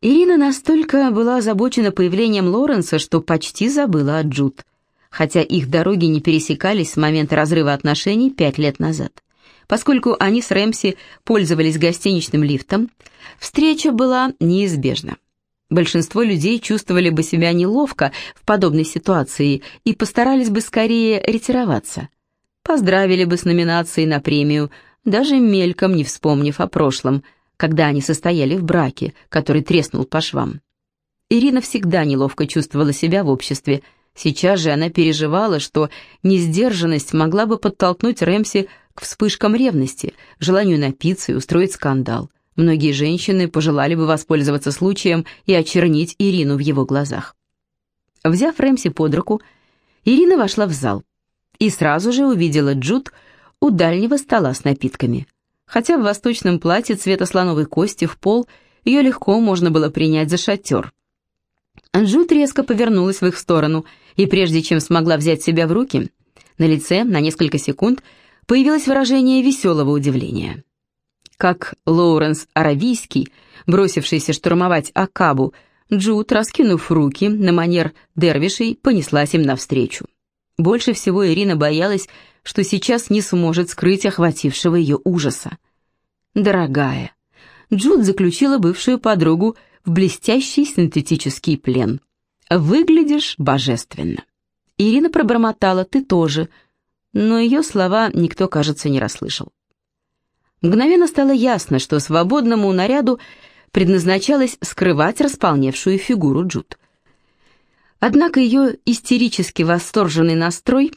Ирина настолько была озабочена появлением Лоренса, что почти забыла о Джуд, хотя их дороги не пересекались с момента разрыва отношений пять лет назад. Поскольку они с Рэмси пользовались гостиничным лифтом, встреча была неизбежна. Большинство людей чувствовали бы себя неловко в подобной ситуации и постарались бы скорее ретироваться. Поздравили бы с номинацией на премию, даже мельком не вспомнив о прошлом – когда они состояли в браке, который треснул по швам. Ирина всегда неловко чувствовала себя в обществе. Сейчас же она переживала, что несдержанность могла бы подтолкнуть Рэмси к вспышкам ревности, желанию напиться и устроить скандал. Многие женщины пожелали бы воспользоваться случаем и очернить Ирину в его глазах. Взяв Рэмси под руку, Ирина вошла в зал и сразу же увидела Джуд у дальнего стола с напитками – Хотя в восточном платье цвета слоновой кости в пол ее легко можно было принять за шатер. Джуд резко повернулась в их сторону, и прежде чем смогла взять себя в руки, на лице на несколько секунд появилось выражение веселого удивления. Как Лоуренс Аравийский, бросившийся штурмовать Акабу, Джуд, раскинув руки на манер дервишей, понеслась им навстречу. Больше всего Ирина боялась, что сейчас не сможет скрыть охватившего ее ужаса. «Дорогая», Джуд заключила бывшую подругу в блестящий синтетический плен. «Выглядишь божественно». Ирина пробормотала «ты тоже», но ее слова никто, кажется, не расслышал. Мгновенно стало ясно, что свободному наряду предназначалось скрывать располневшую фигуру Джуд. Однако ее истерически восторженный настрой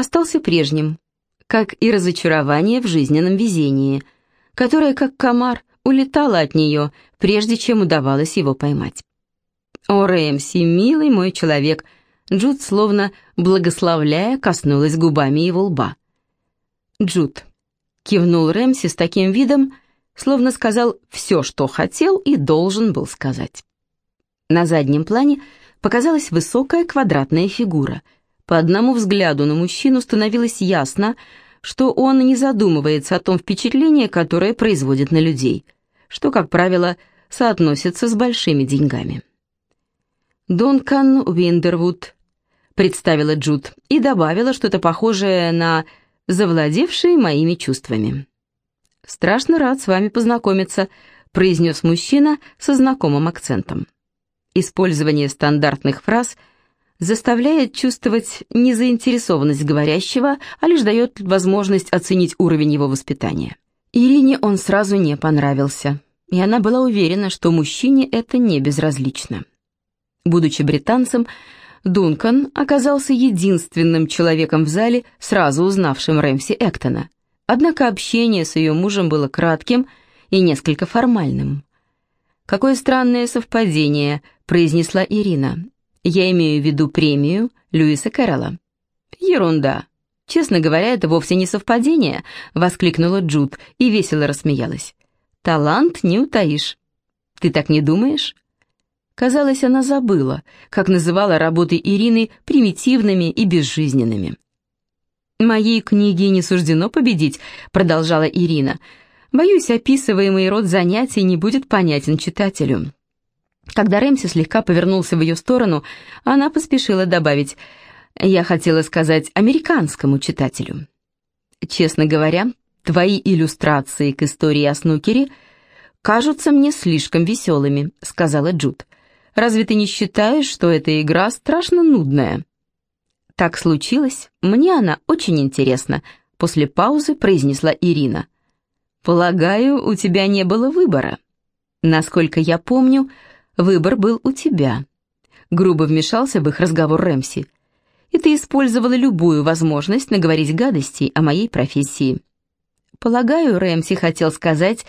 остался прежним, как и разочарование в жизненном везении, которое, как комар, улетало от нее, прежде чем удавалось его поймать. «О, Рэмси, милый мой человек!» Джуд, словно благословляя, коснулась губами его лба. «Джуд», — кивнул Рэмси с таким видом, словно сказал все, что хотел и должен был сказать. На заднем плане показалась высокая квадратная фигура — по одному взгляду на мужчину становилось ясно, что он не задумывается о том впечатлении, которое производит на людей, что, как правило, соотносится с большими деньгами. «Дункан Уиндервуд», — представила Джуд и добавила что-то похожее на «завладевший моими чувствами». «Страшно рад с вами познакомиться», — произнес мужчина со знакомым акцентом. Использование стандартных фраз — заставляет чувствовать не заинтересованность говорящего, а лишь дает возможность оценить уровень его воспитания. Ирине он сразу не понравился, и она была уверена, что мужчине это не безразлично. Будучи британцем, Дункан оказался единственным человеком в зале, сразу узнавшим Рэмси Эктона. Однако общение с ее мужем было кратким и несколько формальным. «Какое странное совпадение», — произнесла Ирина. Я имею в виду премию Льюиса Кэрролла. Ерунда. Честно говоря, это вовсе не совпадение, воскликнула Джуд и весело рассмеялась. Талант не утаишь. Ты так не думаешь? Казалось, она забыла, как называла работы Ирины примитивными и безжизненными. «Моей книге не суждено победить», — продолжала Ирина. «Боюсь, описываемый род занятий не будет понятен читателю. Когда Рэмси слегка повернулся в ее сторону, она поспешила добавить «Я хотела сказать американскому читателю». «Честно говоря, твои иллюстрации к истории о снукере кажутся мне слишком веселыми», — сказала Джуд. «Разве ты не считаешь, что эта игра страшно нудная?» «Так случилось. Мне она очень интересна», — после паузы произнесла Ирина. «Полагаю, у тебя не было выбора. Насколько я помню, — Выбор был у тебя. Грубо вмешался в их разговор Рэмси. И ты использовала любую возможность наговорить гадостей о моей профессии. Полагаю, Рэмси хотел сказать,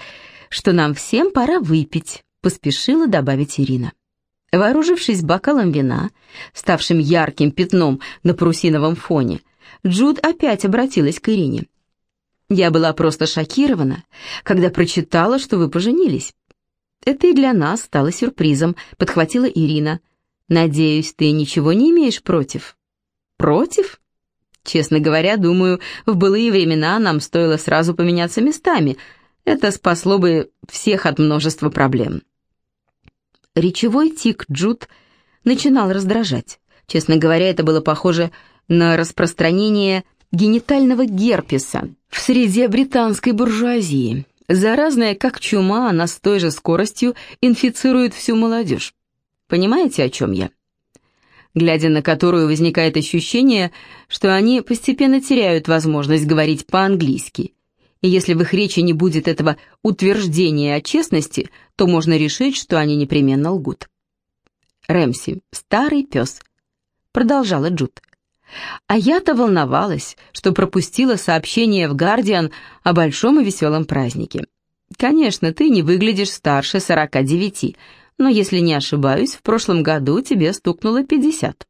что нам всем пора выпить, поспешила добавить Ирина. Вооружившись бокалом вина, ставшим ярким пятном на парусиновом фоне, Джуд опять обратилась к Ирине. «Я была просто шокирована, когда прочитала, что вы поженились. «Это и для нас стало сюрпризом», — подхватила Ирина. «Надеюсь, ты ничего не имеешь против?» «Против?» «Честно говоря, думаю, в былые времена нам стоило сразу поменяться местами. Это спасло бы всех от множества проблем». Речевой тик Джуд начинал раздражать. Честно говоря, это было похоже на распространение генитального герпеса в среде британской буржуазии. Заразная, как чума, она с той же скоростью инфицирует всю молодежь. Понимаете, о чем я? Глядя на которую возникает ощущение, что они постепенно теряют возможность говорить по-английски. И если в их речи не будет этого утверждения о честности, то можно решить, что они непременно лгут. Рэмси, старый пес, продолжала Джуд. А я-то волновалась, что пропустила сообщение в «Гардиан» о большом и веселом празднике. Конечно, ты не выглядишь старше сорока девяти, но, если не ошибаюсь, в прошлом году тебе стукнуло пятьдесят.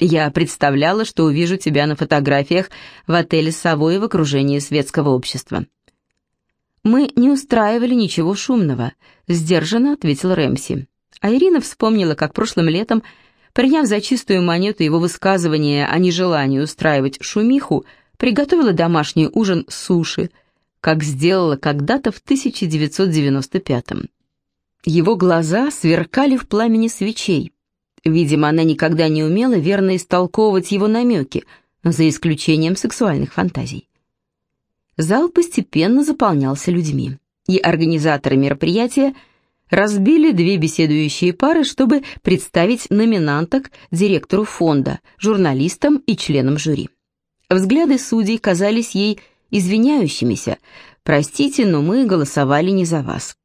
Я представляла, что увижу тебя на фотографиях в отеле «Совой» в окружении светского общества. «Мы не устраивали ничего шумного», — сдержанно ответил Рэмси. А Ирина вспомнила, как прошлым летом Приняв за чистую монету его высказывание о нежелании устраивать шумиху, приготовила домашний ужин суши, как сделала когда-то в 1995-м. Его глаза сверкали в пламени свечей. Видимо, она никогда не умела верно истолковывать его намеки, за исключением сексуальных фантазий. Зал постепенно заполнялся людьми, и организаторы мероприятия – разбили две беседующие пары, чтобы представить номинанток директору фонда, журналистам и членам жюри. Взгляды судей казались ей извиняющимися. «Простите, но мы голосовали не за вас».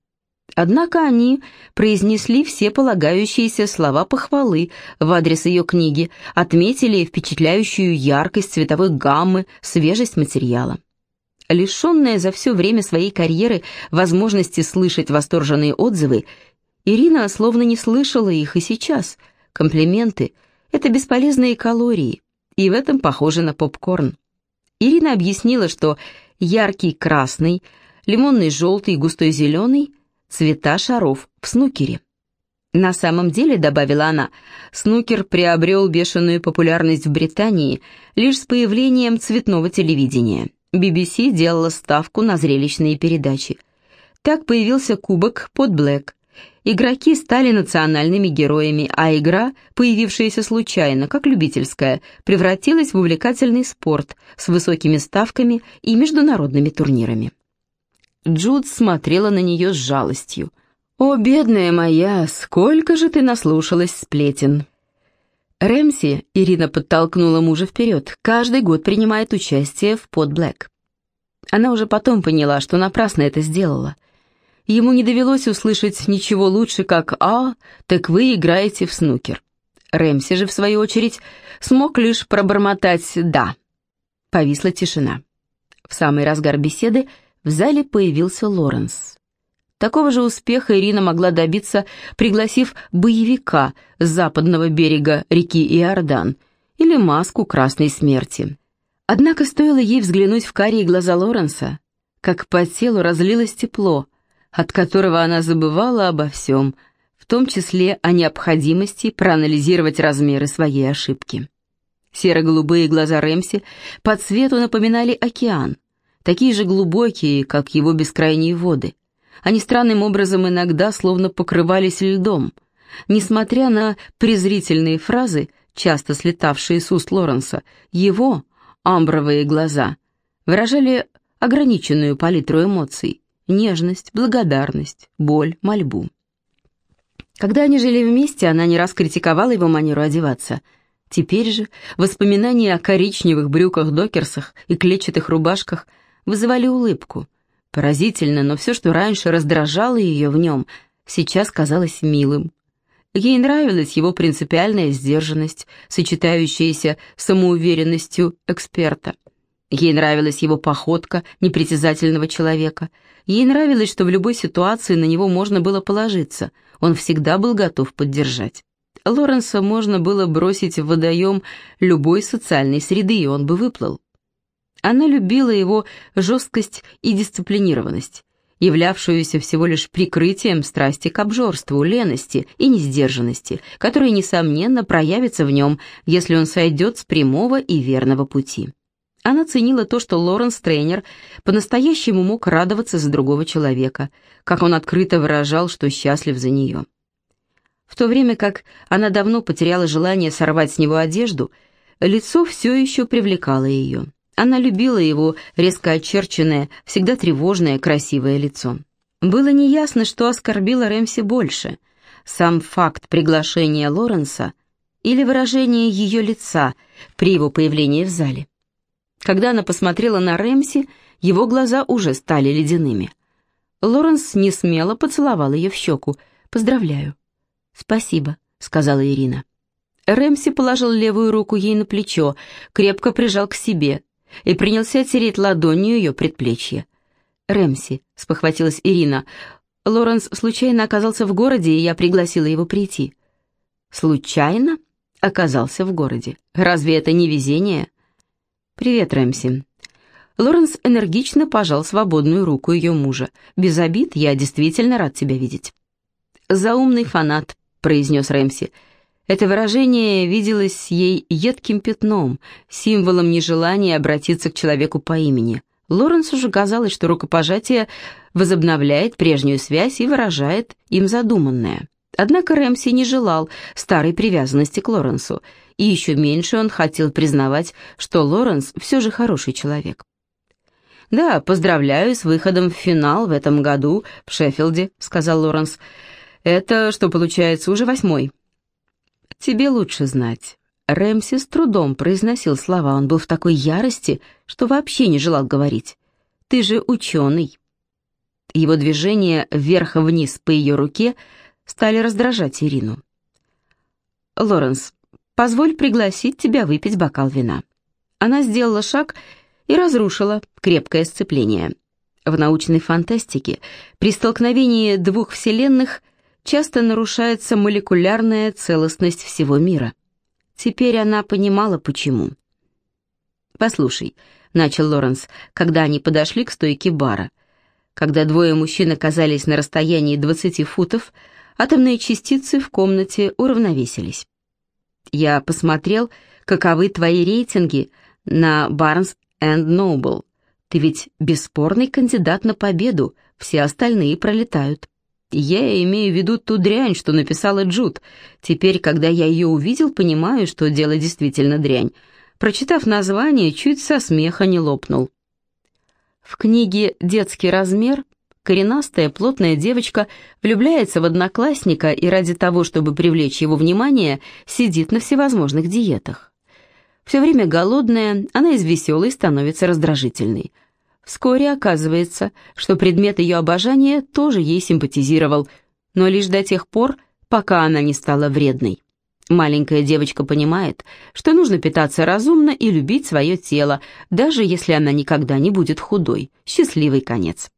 Однако они произнесли все полагающиеся слова похвалы в адрес ее книги, отметили впечатляющую яркость цветовой гаммы, свежесть материала. Лишенная за все время своей карьеры возможности слышать восторженные отзывы, Ирина словно не слышала их и сейчас. Комплименты — это бесполезные калории, и в этом похоже на попкорн. Ирина объяснила, что яркий красный, лимонный желтый и густой зеленый — цвета шаров в снукере. На самом деле, добавила она, снукер приобрел бешеную популярность в Британии лишь с появлением цветного телевидения. BBC делала ставку на зрелищные передачи. Так появился кубок под Блэк. Игроки стали национальными героями, а игра, появившаяся случайно, как любительская, превратилась в увлекательный спорт с высокими ставками и международными турнирами. Джуд смотрела на нее с жалостью. «О, бедная моя, сколько же ты наслушалась сплетен!» Рэмси, Ирина подтолкнула мужа вперед, каждый год принимает участие в под Блэк. Она уже потом поняла, что напрасно это сделала. Ему не довелось услышать ничего лучше, как «А, так вы играете в снукер». Рэмси же, в свою очередь, смог лишь пробормотать «да». Повисла тишина. В самый разгар беседы в зале появился Лоренс. Такого же успеха Ирина могла добиться, пригласив боевика с западного берега реки Иордан или маску Красной Смерти. Однако стоило ей взглянуть в карие глаза Лоренса, как по телу разлилось тепло, от которого она забывала обо всем, в том числе о необходимости проанализировать размеры своей ошибки. Серо-голубые глаза Рэмси по цвету напоминали океан, такие же глубокие, как его бескрайние воды. Они странным образом иногда словно покрывались льдом. Несмотря на презрительные фразы, часто слетавшие с уст Лоренса, его, амбровые глаза, выражали ограниченную палитру эмоций, нежность, благодарность, боль, мольбу. Когда они жили вместе, она не раз критиковала его манеру одеваться. Теперь же воспоминания о коричневых брюках-докерсах и клетчатых рубашках вызывали улыбку, Поразительно, но все, что раньше раздражало ее в нем, сейчас казалось милым. Ей нравилась его принципиальная сдержанность, сочетающаяся с самоуверенностью эксперта. Ей нравилась его походка непритязательного человека. Ей нравилось, что в любой ситуации на него можно было положиться. Он всегда был готов поддержать. Лоренса можно было бросить в водоем любой социальной среды, и он бы выплыл. Она любила его жесткость и дисциплинированность, являвшуюся всего лишь прикрытием страсти к обжорству, лености и несдержанности, которые, несомненно, проявятся в нем, если он сойдет с прямого и верного пути. Она ценила то, что Лоренс Трейнер по-настоящему мог радоваться за другого человека, как он открыто выражал, что счастлив за нее. В то время как она давно потеряла желание сорвать с него одежду, лицо все еще привлекало ее. Она любила его резко очерченное, всегда тревожное, красивое лицо. Было неясно, что оскорбило Рэмси больше — сам факт приглашения Лоренса или выражение ее лица при его появлении в зале. Когда она посмотрела на Рэмси, его глаза уже стали ледяными. Лоренс не смело поцеловал ее в щеку. «Поздравляю». «Спасибо», — сказала Ирина. Рэмси положил левую руку ей на плечо, крепко прижал к себе и принялся тереть ладонью ее предплечье. «Рэмси», — спохватилась Ирина, — «Лоренс случайно оказался в городе, и я пригласила его прийти». «Случайно?» оказался в городе. Разве это не везение? «Привет, Рэмси». Лоренс энергично пожал свободную руку ее мужа. «Без обид, я действительно рад тебя видеть». «Заумный фанат», — произнес Рэмси. Это выражение виделось ей едким пятном, символом нежелания обратиться к человеку по имени. Лоренсу же казалось, что рукопожатие возобновляет прежнюю связь и выражает им задуманное. Однако Рэмси не желал старой привязанности к Лоренсу, и еще меньше он хотел признавать, что Лоренс все же хороший человек. «Да, поздравляю с выходом в финал в этом году в Шеффилде», — сказал Лоренс. «Это, что получается, уже восьмой». «Тебе лучше знать». Рэмси с трудом произносил слова, он был в такой ярости, что вообще не желал говорить. «Ты же ученый». Его движение вверх-вниз по ее руке — стали раздражать Ирину. «Лоренс, позволь пригласить тебя выпить бокал вина». Она сделала шаг и разрушила крепкое сцепление. В научной фантастике при столкновении двух вселенных часто нарушается молекулярная целостность всего мира. Теперь она понимала, почему. «Послушай», — начал Лоренс, когда они подошли к стойке бара. Когда двое мужчин оказались на расстоянии 20 футов, атомные частицы в комнате уравновесились. Я посмотрел, каковы твои рейтинги на Barnes and Noble. Ты ведь бесспорный кандидат на победу, все остальные пролетают. Я имею в виду ту дрянь, что написала Джуд. Теперь, когда я ее увидел, понимаю, что дело действительно дрянь. Прочитав название, чуть со смеха не лопнул. В книге «Детский размер» Коренастая, плотная девочка влюбляется в одноклассника и ради того, чтобы привлечь его внимание, сидит на всевозможных диетах. Все время голодная, она из веселой становится раздражительной. Вскоре оказывается, что предмет ее обожания тоже ей симпатизировал, но лишь до тех пор, пока она не стала вредной. Маленькая девочка понимает, что нужно питаться разумно и любить свое тело, даже если она никогда не будет худой. Счастливый конец.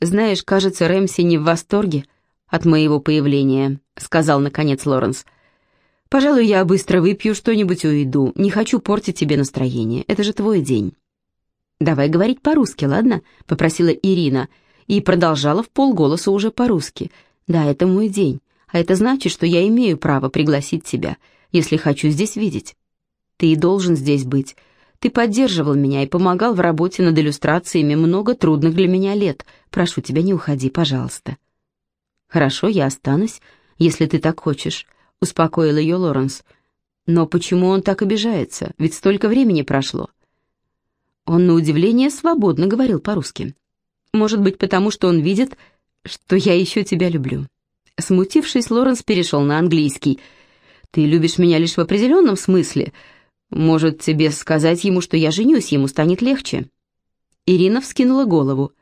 «Знаешь, кажется, Рэмси не в восторге от моего появления», — сказал наконец Лоренс. «Пожалуй, я быстро выпью что-нибудь и уйду. Не хочу портить тебе настроение. Это же твой день». «Давай говорить по-русски, ладно?» — попросила Ирина и продолжала в полголоса уже по-русски. «Да, это мой день, а это значит, что я имею право пригласить тебя, если хочу здесь видеть. Ты и должен здесь быть. Ты поддерживал меня и помогал в работе над иллюстрациями много трудных для меня лет. Прошу тебя, не уходи, пожалуйста». «Хорошо, я останусь, если ты так хочешь», — успокоил ее Лоренс. «Но почему он так обижается? Ведь столько времени прошло». Он, на удивление, свободно говорил по-русски. «Может быть, потому что он видит, что я еще тебя люблю». Смутившись, Лоренс перешел на английский. «Ты любишь меня лишь в определенном смысле», может, тебе сказать ему, что я женюсь, ему станет легче?» Ирина вскинула голову.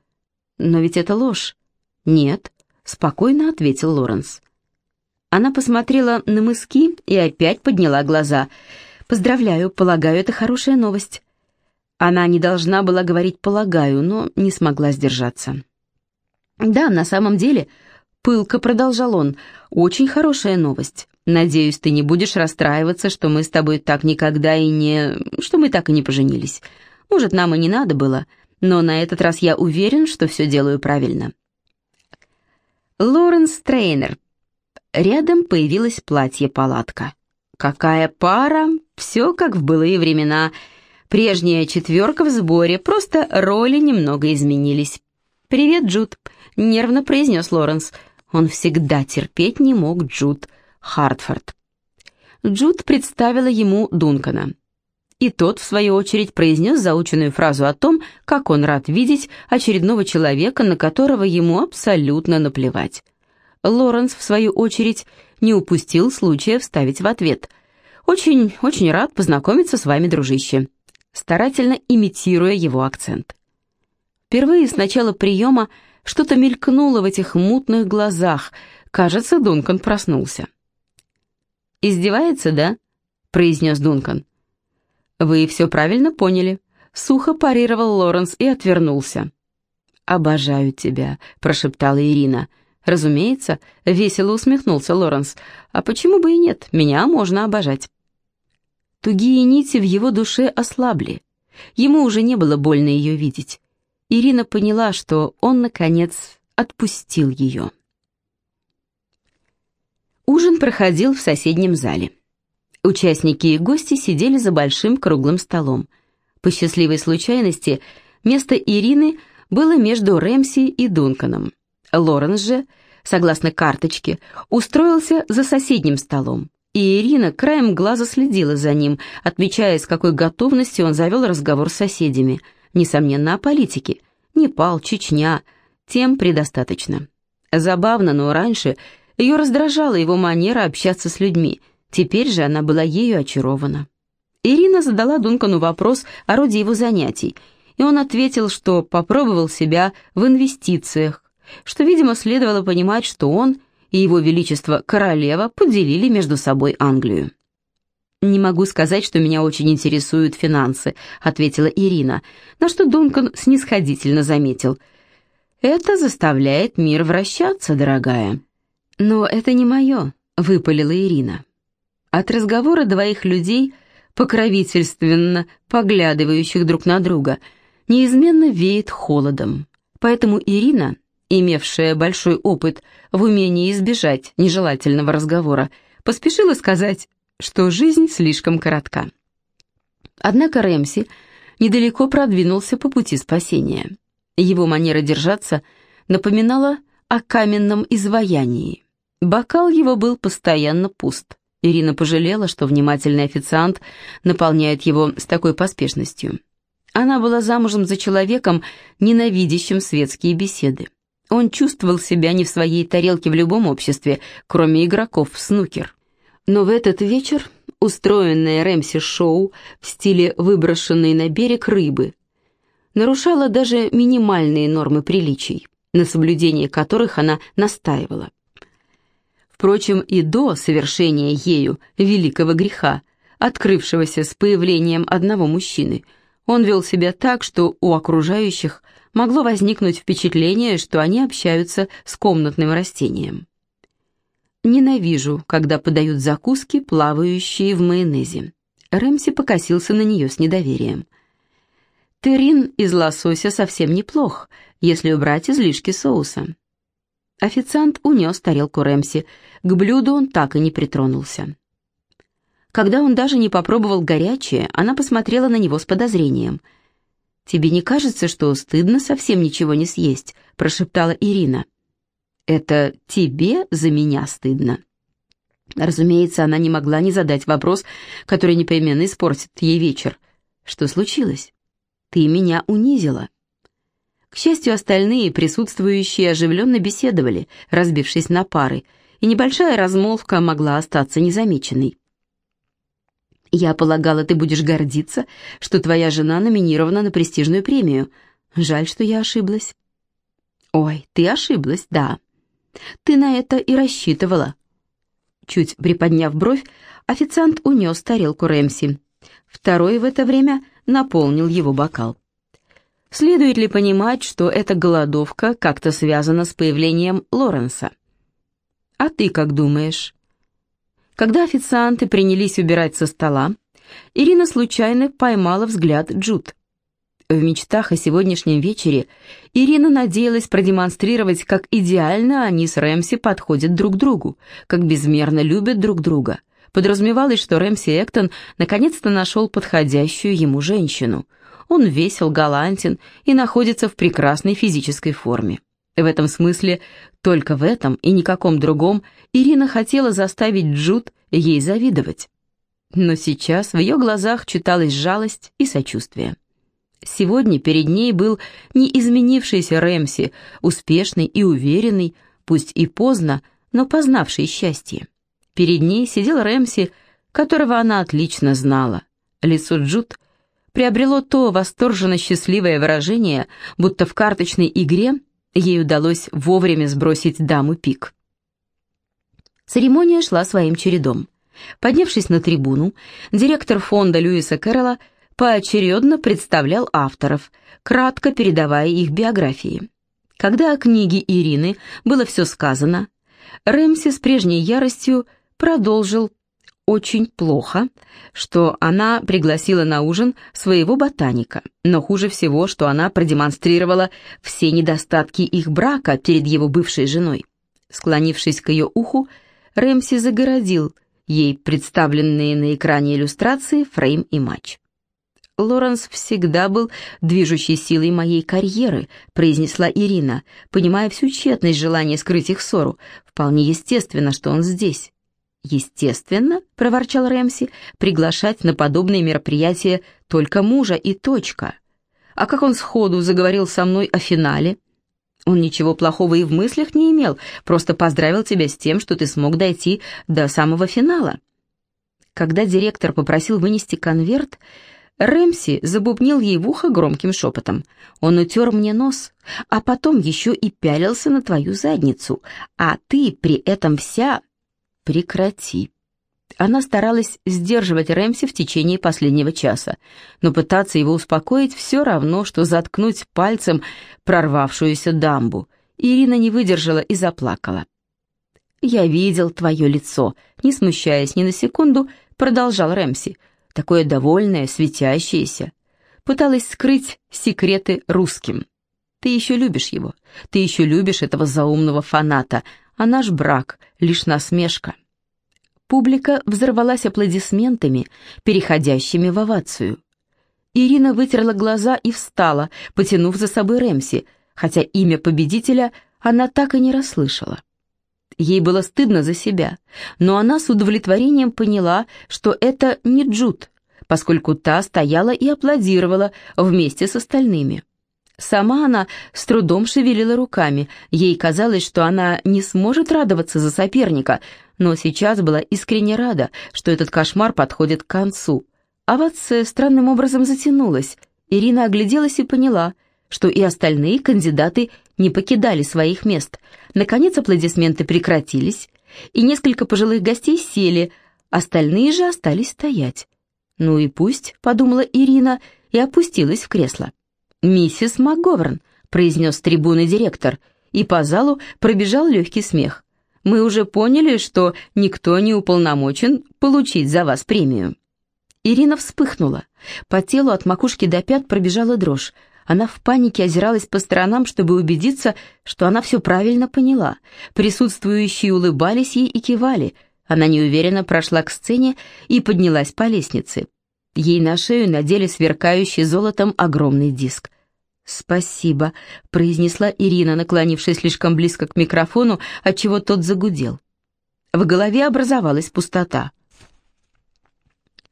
«Но ведь это ложь». «Нет», — спокойно ответил Лоренс. Она посмотрела на мыски и опять подняла глаза. «Поздравляю, полагаю, это хорошая новость». Она не должна была говорить «полагаю», но не смогла сдержаться. «Да, на самом деле», — пылко продолжал он, — «очень хорошая новость. Надеюсь, ты не будешь расстраиваться, что мы с тобой так никогда и не... что мы так и не поженились. Может, нам и не надо было, но на этот раз я уверен, что все делаю правильно». Лоренс Трейнер. Рядом появилось платье-палатка. Какая пара! Все как в былые времена. Прежняя четверка в сборе, просто роли немного изменились. «Привет, Джуд», — нервно произнес Лоренс. Он всегда терпеть не мог Джуд Хартфорд. Джуд представила ему Дункана. И тот, в свою очередь, произнес заученную фразу о том, как он рад видеть очередного человека, на которого ему абсолютно наплевать. Лоренс, в свою очередь, не упустил случая вставить в ответ. «Очень, очень рад познакомиться с вами, дружище», старательно имитируя его акцент. Впервые с начала приема что-то мелькнуло в этих мутных глазах. Кажется, Дункан проснулся. «Издевается, да?» — произнес Дункан. «Вы все правильно поняли», — сухо парировал Лоренс и отвернулся. «Обожаю тебя», — прошептала Ирина. «Разумеется», — весело усмехнулся Лоренс. «А почему бы и нет? Меня можно обожать». Тугие нити в его душе ослабли. Ему уже не было больно ее видеть. Ирина поняла, что он, наконец, отпустил ее. Ужин проходил в соседнем зале. Участники и гости сидели за большим круглым столом. По счастливой случайности, место Ирины было между Рэмси и Дунканом. Лоренс же, согласно карточке, устроился за соседним столом, и Ирина краем глаза следила за ним, отмечая, с какой готовностью он завел разговор с соседями, несомненно, о политике. Непал, Чечня, тем предостаточно. Забавно, но раньше ее раздражала его манера общаться с людьми – Теперь же она была ею очарована. Ирина задала Дункану вопрос о роде его занятий, и он ответил, что попробовал себя в инвестициях, что, видимо, следовало понимать, что он и его величество королева поделили между собой Англию. «Не могу сказать, что меня очень интересуют финансы», — ответила Ирина, на что Дункан снисходительно заметил. «Это заставляет мир вращаться, дорогая». «Но это не мое», — выпалила Ирина. От разговора двоих людей, покровительственно поглядывающих друг на друга, неизменно веет холодом. Поэтому Ирина, имевшая большой опыт в умении избежать нежелательного разговора, поспешила сказать, что жизнь слишком коротка. Однако Рэмси недалеко продвинулся по пути спасения. Его манера держаться напоминала о каменном изваянии. Бокал его был постоянно пуст. Ирина пожалела, что внимательный официант наполняет его с такой поспешностью. Она была замужем за человеком, ненавидящим светские беседы. Он чувствовал себя не в своей тарелке в любом обществе, кроме игроков в снукер. Но в этот вечер устроенное Рэмси шоу в стиле выброшенной на берег рыбы нарушало даже минимальные нормы приличий, на соблюдение которых она настаивала. Впрочем, и до совершения ею великого греха, открывшегося с появлением одного мужчины, он вел себя так, что у окружающих могло возникнуть впечатление, что они общаются с комнатным растением. «Ненавижу, когда подают закуски, плавающие в майонезе». Рэмси покосился на нее с недоверием. «Терин из лосося совсем неплох, если убрать излишки соуса». Официант унес тарелку Рэмси. К блюду он так и не притронулся. Когда он даже не попробовал горячее, она посмотрела на него с подозрением. «Тебе не кажется, что стыдно совсем ничего не съесть?» – прошептала Ирина. «Это тебе за меня стыдно?» Разумеется, она не могла не задать вопрос, который непременно испортит ей вечер. «Что случилось? Ты меня унизила». К счастью, остальные присутствующие оживленно беседовали, разбившись на пары, и небольшая размолвка могла остаться незамеченной. «Я полагала, ты будешь гордиться, что твоя жена номинирована на престижную премию. Жаль, что я ошиблась». «Ой, ты ошиблась, да. Ты на это и рассчитывала». Чуть приподняв бровь, официант унес тарелку Рэмси. Второй в это время наполнил его бокал. Следует ли понимать, что эта голодовка как-то связана с появлением Лоренса? А ты как думаешь? Когда официанты принялись убирать со стола, Ирина случайно поймала взгляд Джуд. В мечтах о сегодняшнем вечере Ирина надеялась продемонстрировать, как идеально они с Рэмси подходят друг другу, как безмерно любят друг друга. Подразумевалось, что Рэмси Эктон наконец-то нашел подходящую ему женщину – он весел, галантен и находится в прекрасной физической форме. В этом смысле, только в этом и никаком другом, Ирина хотела заставить Джуд ей завидовать. Но сейчас в ее глазах читалась жалость и сочувствие. Сегодня перед ней был не изменившийся Рэмси, успешный и уверенный, пусть и поздно, но познавший счастье. Перед ней сидел Рэмси, которого она отлично знала. Лицо Джуд приобрело то восторженно счастливое выражение, будто в карточной игре ей удалось вовремя сбросить даму пик. Церемония шла своим чередом. Поднявшись на трибуну, директор фонда Льюиса Кэрролла поочередно представлял авторов, кратко передавая их биографии. Когда о книге Ирины было все сказано, Рэмси с прежней яростью продолжил очень плохо, что она пригласила на ужин своего ботаника, но хуже всего, что она продемонстрировала все недостатки их брака перед его бывшей женой. Склонившись к ее уху, Рэмси загородил ей представленные на экране иллюстрации фрейм и матч. Лоренс всегда был движущей силой моей карьеры», произнесла Ирина, понимая всю тщетность желания скрыть их ссору. «Вполне естественно, что он здесь». «Естественно», — проворчал Рэмси, — «приглашать на подобные мероприятия только мужа и точка». А как он сходу заговорил со мной о финале? Он ничего плохого и в мыслях не имел, просто поздравил тебя с тем, что ты смог дойти до самого финала. Когда директор попросил вынести конверт, Рэмси забубнил ей в ухо громким шепотом. «Он утер мне нос, а потом еще и пялился на твою задницу, а ты при этом вся...» «Прекрати». Она старалась сдерживать Рэмси в течение последнего часа, но пытаться его успокоить все равно, что заткнуть пальцем прорвавшуюся дамбу. Ирина не выдержала и заплакала. «Я видел твое лицо», — не смущаясь ни на секунду, продолжал Рэмси — такое довольное, светящееся. Пыталась скрыть секреты русским. Ты еще любишь его, ты еще любишь этого заумного фаната, а наш брак — лишь насмешка. Публика взорвалась аплодисментами, переходящими в овацию. Ирина вытерла глаза и встала, потянув за собой Рэмси, хотя имя победителя она так и не расслышала. Ей было стыдно за себя, но она с удовлетворением поняла, что это не Джуд, поскольку та стояла и аплодировала вместе с остальными. Сама она с трудом шевелила руками, ей казалось, что она не сможет радоваться за соперника, но сейчас была искренне рада, что этот кошмар подходит к концу. Овация странным образом затянулась. Ирина огляделась и поняла, что и остальные кандидаты не покидали своих мест. Наконец аплодисменты прекратились, и несколько пожилых гостей сели, остальные же остались стоять. «Ну и пусть», — подумала Ирина и опустилась в кресло. «Миссис МакГоверн», — произнес трибуны директор, и по залу пробежал легкий смех. «Мы уже поняли, что никто не уполномочен получить за вас премию». Ирина вспыхнула. По телу от макушки до пят пробежала дрожь. Она в панике озиралась по сторонам, чтобы убедиться, что она все правильно поняла. Присутствующие улыбались ей и кивали. Она неуверенно прошла к сцене и поднялась по лестнице. Ей на шею надели сверкающий золотом огромный диск. «Спасибо», — произнесла Ирина, наклонившись слишком близко к микрофону, отчего тот загудел. В голове образовалась пустота.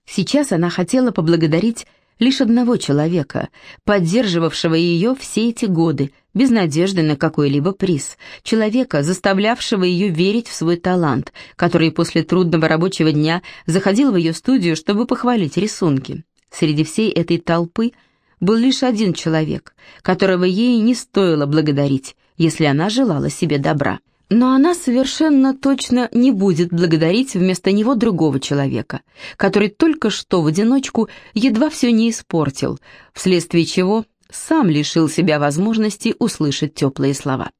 Сейчас она хотела поблагодарить лишь одного человека, поддерживавшего ее все эти годы, без надежды на какой-либо приз, человека, заставлявшего ее верить в свой талант, который после трудного рабочего дня заходил в ее студию, чтобы похвалить рисунки. Среди всей этой толпы был лишь один человек, которого ей не стоило благодарить, если она желала себе добра. Но она совершенно точно не будет благодарить вместо него другого человека, который только что в одиночку едва все не испортил, вследствие чего сам лишил себя возможности услышать теплые слова.